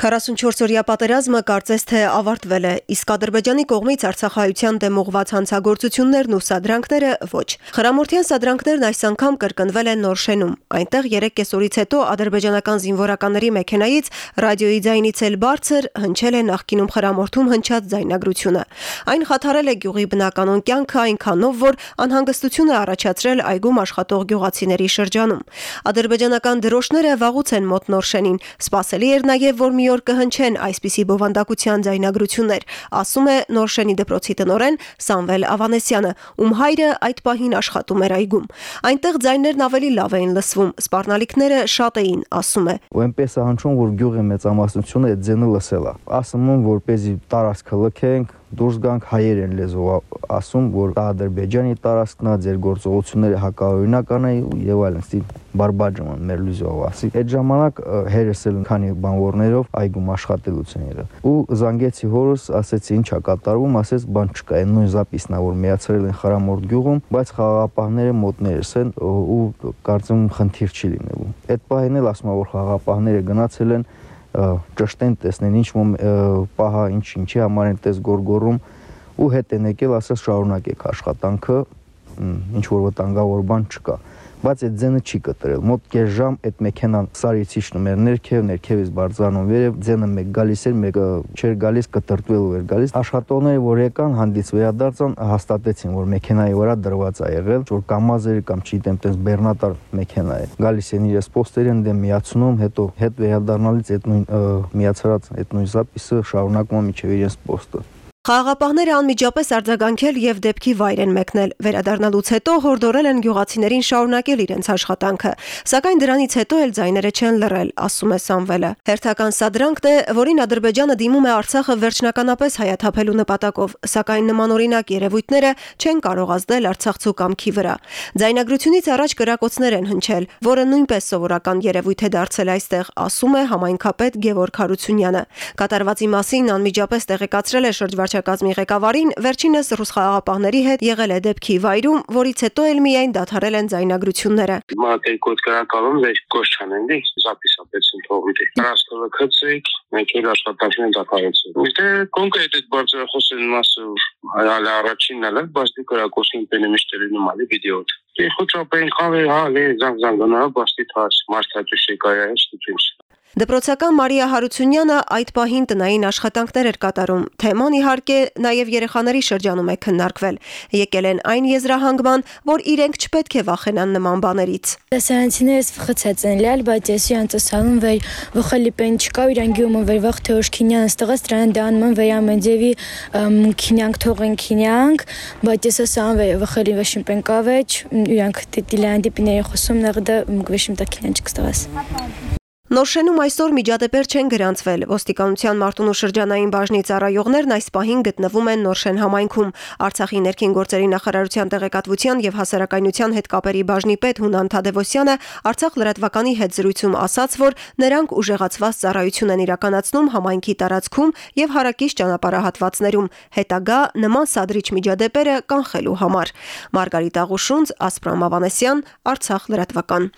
44-օրյա պատերազմը կարծես թե ավարտվել է, իսկ Ադրբեջանի կողմից Արցախայության դեմ ուղված հանցագործություններն ու սադրանքները ոչ։ Խրամորթյան սադրանքներն այս անգամ կրկնվել են Նորշենում։ Այնտեղ 3 կեսօրից հետո ադրբեջանական զինվորականների մեքենայից ռադիոյի ձայնից էլ բարձր հնչել է նախկինում Խրամորթում հնչած ձայնագրությունը։ Այն խաթարել է գյուղի բնականոն կյանքը այնքանով, որ անհանգստություն է առաջացրել այգում աշխատող գյուղացիների շրջանում։ Ադրբեջանական դրոշները վաղուց են մոտ Նորշենին։ Սպասելի էր նաև, որ մի օր կհնչեն այսպիսի բովանդակության ձայնագրություններ, ասում է Նորշենի դպրոցի տնորեն Սամվել Ավանեսյանը, ում հայրը այդ պահին աշխատում էր այգում։ Այնտեղ ձայներն ավելի լավ էին լսվում, սպառնալիքները շատ էին, ասում է։ Ու այնպես է հնչում, որ գյուղի մեծամասնությունը այդ ձենը լսել է։ Ասում եմ, որ เป զի տարածքը լքենք, դուրս գանք հայեր են լեզվով ասում, որ Ադրբեջանի տարածքն է, ձեր գործողությունները հակաօրինական է եւ այլն, ստի բարբաջում են մեր լեզվով ասի։ Այդ ժամանակ հերս էլ քանի բանվորներով այգում աշխատելուց են եղել։ Ու զանգեցի հորս, ասեցի ինչա կատարվում, ասեց բան չկա, այն նույն զապիսն է, որ միացրել են Խարամորդ գյուղում, բայց խաղաղապահները մոտներս են ու կարծում խնդիր չի լինելու։ Այդ պահին էլ ասում որ խաղաղապահները գնացել են ճշտեն տեսնեն ինչ պահա ինչ ինչի համար են տես գորգորում ու հետ են եկել ասես շարունակեք աշխատանքը ինչ որ վտանգավոր բան չկա բայց այդ ձենը չի կտրել։ Մոտ կես ժամ այդ մեքենան սարից իջնում էր ներքև, ներքևից բարձրանում վերև, ձենը մեկ գալիս էր, մեկը չէր գալիս, կտրտվելու էր գալիս։ Աշխատողները, որ եկան, հանդից վերադարձան, հաստատեցին, որ մեքենայի վրա դրված է եղել, որ կամազ էր կամ չգիտեմ, տես բեռնատար մեքենա է։ Գալիս են իրենց պոստերին դեմ միացնում, հետո հետ վերադառնալից այդ նույն միացրած այդ նույն զապիսը շարունակում միջև իրենց պոստը։ Խաղաղապահները անմիջապես արձագանքել եւ դեպքի վայր են մեկնել։ Վերադառնալուց հետո հորդորել են գյուղացիներին շարունակել իրենց աշխատանքը, սակայն դրանից հետո էլ ձայները չեն լռել, ասում է Սամվելը։ Հերթական սադրանքն է, որին Ադրբեջանը դիմում է Արցախը վերջնականապես հայաթափելու նպատակով, սակայն նմանօրինակ երևույթները չեն կարող ազդել Արցախցու կամքի վրա։ Ձայնագրությունից առաջ կրակոցներ են հնչել, որը նույնպես սովորական երևույթ է դարձել այստեղ, ասում է համայնքապետ Գևորգ Հարությունյանը։ Կատարվածի մասին անմիջապես տեղեկացրել է շրջվար վարչակազմի ղեկավարին վերջինս ռուս խաղաղապահների հետ եղել է դեպքի վայրում, որից հետո էլ միայն դադարել են ձայնագրությունները։ Մատել կոդկարակալում վեր կոշչանեն դի զապիսապեցին թողուտի։ Ռաստովը քծիկ, մենք էլ աշխատանքն դադարեցին։ Դե կոնկրետ այդ բարձրախոսին մասը հայալը առաջինն էլ, բայց դի կրակոսին պենեմիշտերի նոմալի վիդեո։ Դե խոչապեն խավե հա լե զանգ զանգանա բաստի թաս մարտատուշի կայա շտուց։ Դպրոցական Մարիա Հարությունյանը այդ պահին տնային աշխատանքներ էր կատարում։ Թեման իհարկե նաև երեխաների շրջանում է քննարկվել։ Եկել են այն եզրահանգման, որ իրենք չպետք է վախենան նման բաներից։ Դասարանցիներս վխծած են լալ, բայց ես անցալում վեր վխելի պեն չկա իրան գյումը վեր վախ թե օշքինյան ստղաս տրան դանման վեր ամենձևի քինյանք թողեն քինյանք, բայց ես ասան վեր վխելի վեշին պեն կավեջ, իրանք դիլանդի պիների խոսում նեղդը գվեշին տա քինյան չկստղաս։ Նորշենում այսօր միջադեպեր չեն գրանցվել։ Ոստիկանության Մարտունու շրջանային բաժնի ծառայողներն այս պահին գտնվում են Նորշեն համայնքում։ Արցախի ներքին գործերի նախարարության տեղեկատվության եւ հասարակայնության հետ կապերի բաժնի պետ Հունան Թադևոսյանը Արցախ լրատվականի հետ զրույցում ասաց, որ նրանք ուժեղացված ծառայություն են իրականացնում համայնքի տարածքում եւ հարակից ճանապարհահատվածներում հետագա նման սադրիչ միջադեպերը կանխելու համար։ Մարգարիտ Աղուշունց, Ասպրամ Ավանեսյան, Արցախ լրատվական։